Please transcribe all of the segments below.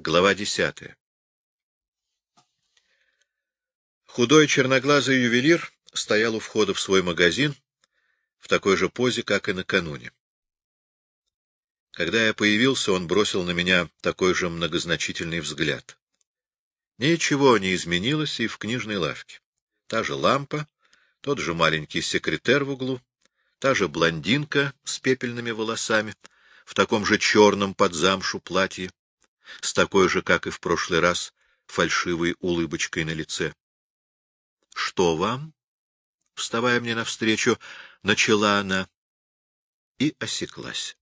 Глава десятая Худой черноглазый ювелир стоял у входа в свой магазин в такой же позе, как и накануне. Когда я появился, он бросил на меня такой же многозначительный взгляд. Ничего не изменилось и в книжной лавке. Та же лампа, тот же маленький секретер в углу, та же блондинка с пепельными волосами, в таком же черном под замшу платье, с такой же, как и в прошлый раз, фальшивой улыбочкой на лице. — Что вам? — вставая мне навстречу, начала она и осеклась.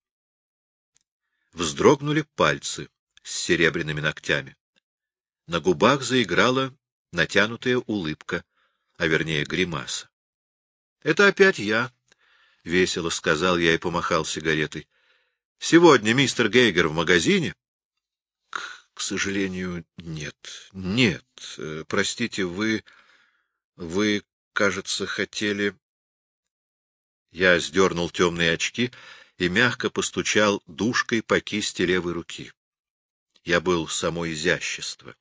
Вздрогнули пальцы с серебряными ногтями. На губах заиграла натянутая улыбка, а вернее гримаса. — Это опять я, — весело сказал я и помахал сигаретой. — Сегодня мистер Гейгер в магазине? — к сожалению, нет. Нет. Э, простите, вы... Вы, кажется, хотели... Я сдернул темные очки и мягко постучал душкой по кисти левой руки. Я был само изящество.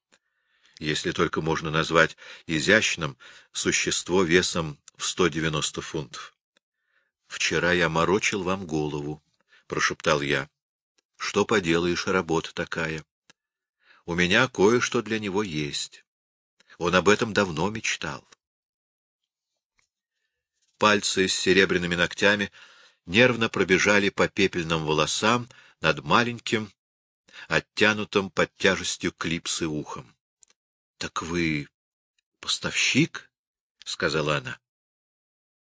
Если только можно назвать изящным существо весом в сто девяносто фунтов. — Вчера я морочил вам голову, — прошептал я. — Что поделаешь, работа такая. У меня кое-что для него есть. Он об этом давно мечтал. Пальцы с серебряными ногтями нервно пробежали по пепельным волосам над маленьким, оттянутым под тяжестью клипсы ухом. — Так вы поставщик? — сказала она.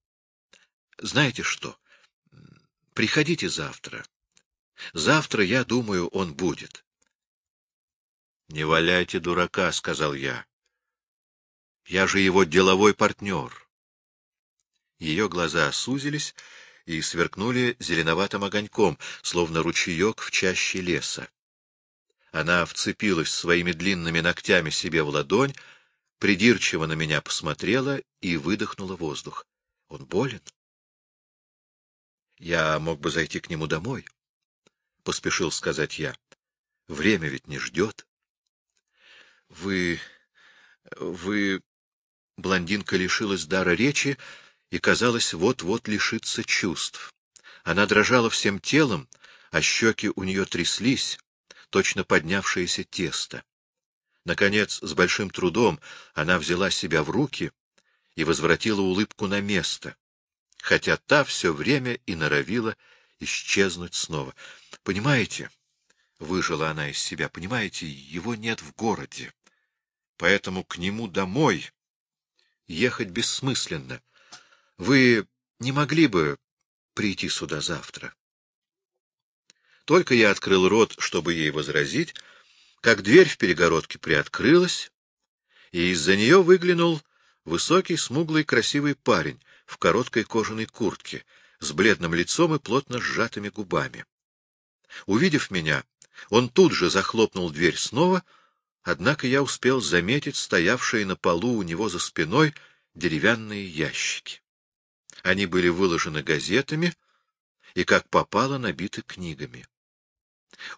— Знаете что? Приходите завтра. Завтра, я думаю, он будет. — Не валяйте дурака, — сказал я. — Я же его деловой партнер. Ее глаза сузились и сверкнули зеленоватым огоньком, словно ручеек в чаще леса. Она вцепилась своими длинными ногтями себе в ладонь, придирчиво на меня посмотрела и выдохнула воздух. Он болен? Я мог бы зайти к нему домой, — поспешил сказать я. Время ведь не ждет. Вы... вы... Блондинка лишилась дара речи и, казалось, вот-вот лишится чувств. Она дрожала всем телом, а щеки у нее тряслись, точно поднявшееся тесто. Наконец, с большим трудом она взяла себя в руки и возвратила улыбку на место, хотя та все время и норовила исчезнуть снова. Понимаете, — выжила она из себя, — понимаете, его нет в городе поэтому к нему домой ехать бессмысленно. Вы не могли бы прийти сюда завтра? Только я открыл рот, чтобы ей возразить, как дверь в перегородке приоткрылась, и из-за нее выглянул высокий, смуглый, красивый парень в короткой кожаной куртке, с бледным лицом и плотно сжатыми губами. Увидев меня, он тут же захлопнул дверь снова — Однако я успел заметить стоявшие на полу у него за спиной деревянные ящики. Они были выложены газетами и, как попало, набиты книгами.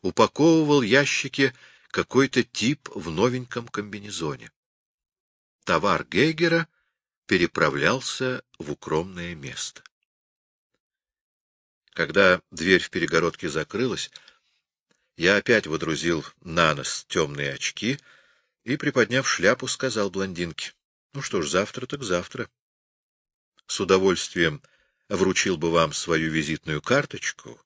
Упаковывал ящики какой-то тип в новеньком комбинезоне. Товар Гейгера переправлялся в укромное место. Когда дверь в перегородке закрылась, я опять водрузил на нос темные очки и, приподняв шляпу, сказал блондинке, — Ну что ж, завтра так завтра. С удовольствием вручил бы вам свою визитную карточку,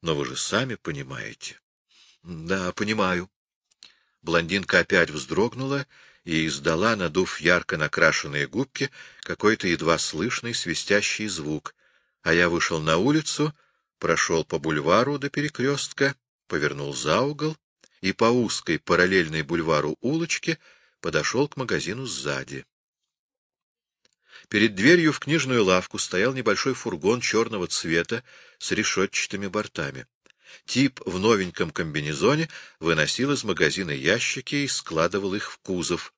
но вы же сами понимаете. — Да, понимаю. Блондинка опять вздрогнула и издала, надув ярко накрашенные губки, какой-то едва слышный свистящий звук, а я вышел на улицу, прошел по бульвару до перекрестка повернул за угол и по узкой параллельной бульвару улочке подошел к магазину сзади. Перед дверью в книжную лавку стоял небольшой фургон черного цвета с решетчатыми бортами. Тип в новеньком комбинезоне выносил из магазина ящики и складывал их в кузов.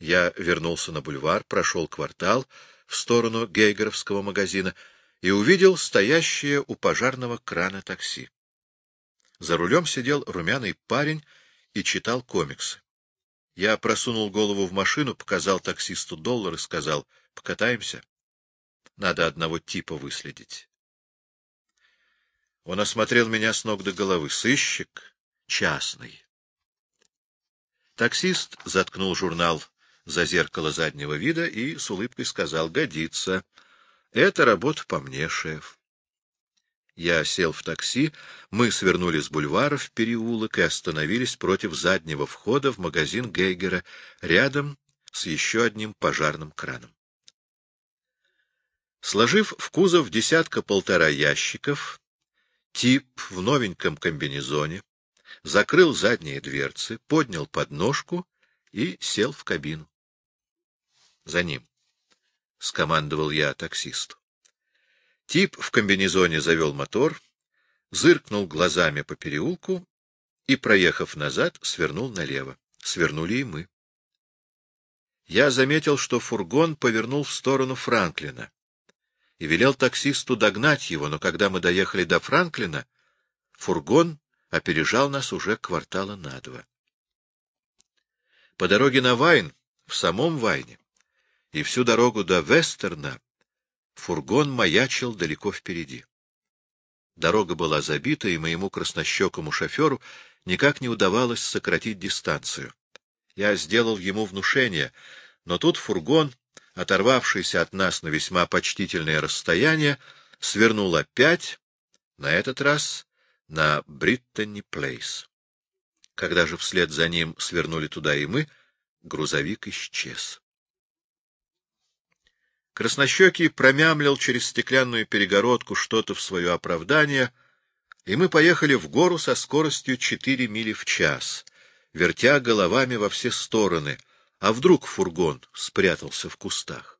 Я вернулся на бульвар, прошел квартал в сторону гейгеровского магазина и увидел стоящее у пожарного крана такси. За рулем сидел румяный парень и читал комиксы. Я просунул голову в машину, показал таксисту доллар и сказал, покатаемся. Надо одного типа выследить. Он осмотрел меня с ног до головы. Сыщик частный. Таксист заткнул журнал за зеркало заднего вида и с улыбкой сказал, годится. Это работа по мне, шеф. Я сел в такси, мы свернули с бульвара в переулок и остановились против заднего входа в магазин Гейгера, рядом с еще одним пожарным краном. Сложив в кузов десятка-полтора ящиков, тип в новеньком комбинезоне закрыл задние дверцы, поднял подножку и сел в кабину. За ним, — скомандовал я таксисту. Тип в комбинезоне завел мотор, зыркнул глазами по переулку и, проехав назад, свернул налево. Свернули и мы. Я заметил, что фургон повернул в сторону Франклина и велел таксисту догнать его, но когда мы доехали до Франклина, фургон опережал нас уже квартала на два. По дороге на Вайн, в самом Вайне, и всю дорогу до Вестерна Фургон маячил далеко впереди. Дорога была забита, и моему краснощекому шоферу никак не удавалось сократить дистанцию. Я сделал ему внушение, но тут фургон, оторвавшийся от нас на весьма почтительное расстояние, свернул опять, на этот раз на Бриттани Плейс. Когда же вслед за ним свернули туда и мы, грузовик исчез. Краснощекий промямлил через стеклянную перегородку что-то в свое оправдание, и мы поехали в гору со скоростью четыре мили в час, вертя головами во все стороны, а вдруг фургон спрятался в кустах.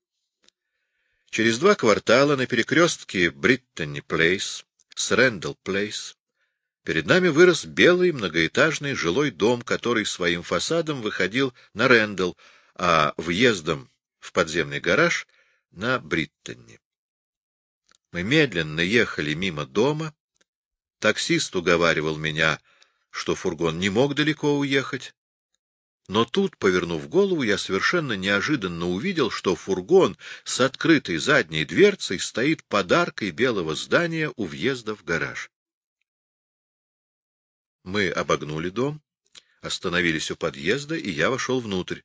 Через два квартала на перекрестке Бриттани-Плейс с Рэндалл-Плейс перед нами вырос белый многоэтажный жилой дом, который своим фасадом выходил на Рэндалл, а въездом в подземный гараж — на Бриттани. Мы медленно ехали мимо дома. Таксист уговаривал меня, что фургон не мог далеко уехать. Но тут, повернув голову, я совершенно неожиданно увидел, что фургон с открытой задней дверцей стоит подаркой белого здания у въезда в гараж. Мы обогнули дом, остановились у подъезда, и я вошел внутрь.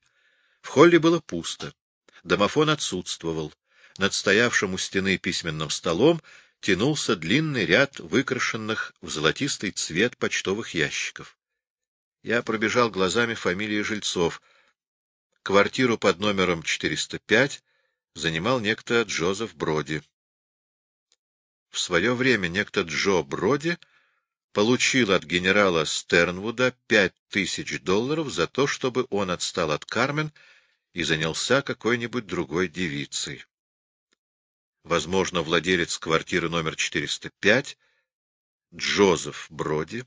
В холле было пусто. Домофон отсутствовал. Над стоявшим у стены письменным столом тянулся длинный ряд выкрашенных в золотистый цвет почтовых ящиков. Я пробежал глазами фамилии жильцов. Квартиру под номером 405 занимал некто Джозеф Броди. В свое время некто Джо Броди получил от генерала Стернвуда пять тысяч долларов за то, чтобы он отстал от Кармен и занялся какой-нибудь другой девицей. Возможно, владелец квартиры номер 405 Джозеф Броди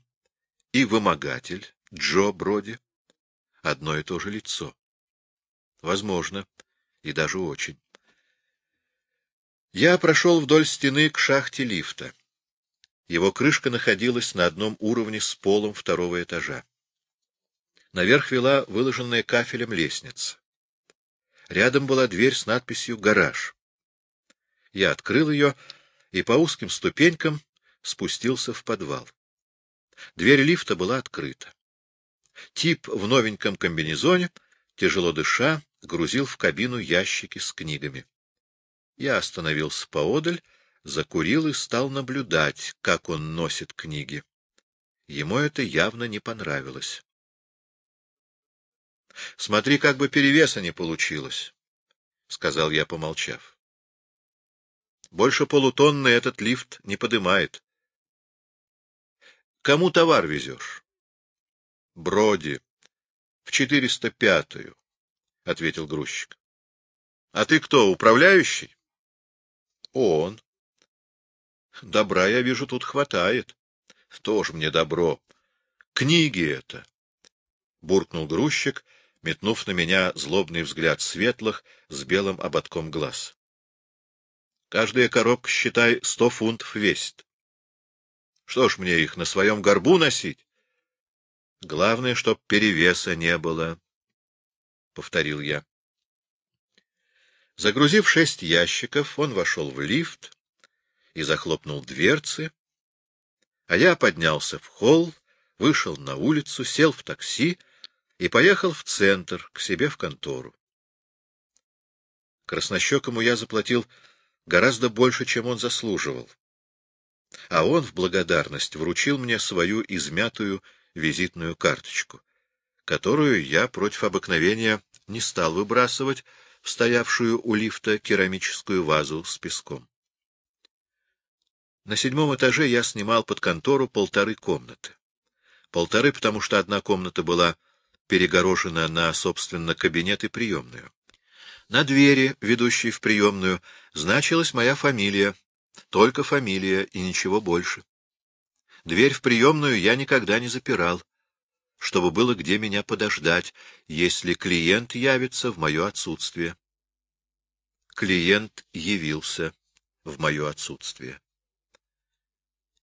и вымогатель Джо Броди одно и то же лицо. Возможно, и даже очень. Я прошел вдоль стены к шахте лифта. Его крышка находилась на одном уровне с полом второго этажа. Наверх вела выложенная кафелем лестница. Рядом была дверь с надписью «Гараж». Я открыл ее и по узким ступенькам спустился в подвал. Дверь лифта была открыта. Тип в новеньком комбинезоне, тяжело дыша, грузил в кабину ящики с книгами. Я остановился поодаль, закурил и стал наблюдать, как он носит книги. Ему это явно не понравилось. — Смотри, как бы перевеса не получилось, — сказал я, помолчав. — Больше полутонны этот лифт не подымает. — Кому товар везешь? — Броди. В четыреста пятую, — ответил грузчик. — А ты кто, управляющий? — Он. — Добра, я вижу, тут хватает. — Тоже мне добро. Книги это. — буркнул грузчик, — метнув на меня злобный взгляд светлых с белым ободком глаз. Каждая коробка, считай, сто фунтов весит. Что ж мне их на своем горбу носить? Главное, чтоб перевеса не было, — повторил я. Загрузив шесть ящиков, он вошел в лифт и захлопнул дверцы, а я поднялся в холл, вышел на улицу, сел в такси и поехал в центр, к себе в контору. Краснощекому я заплатил гораздо больше, чем он заслуживал а он в благодарность вручил мне свою измятую визитную карточку, которую я против обыкновения не стал выбрасывать в стоявшую у лифта керамическую вазу с песком. На седьмом этаже я снимал под контору полторы комнаты. Полторы, потому что одна комната была перегорожена на, собственно, кабинет и приемную. На двери, ведущей в приемную, значилась моя фамилия только фамилия и ничего больше. Дверь в приемную я никогда не запирал, чтобы было где меня подождать, если клиент явится в мое отсутствие. Клиент явился в мое отсутствие.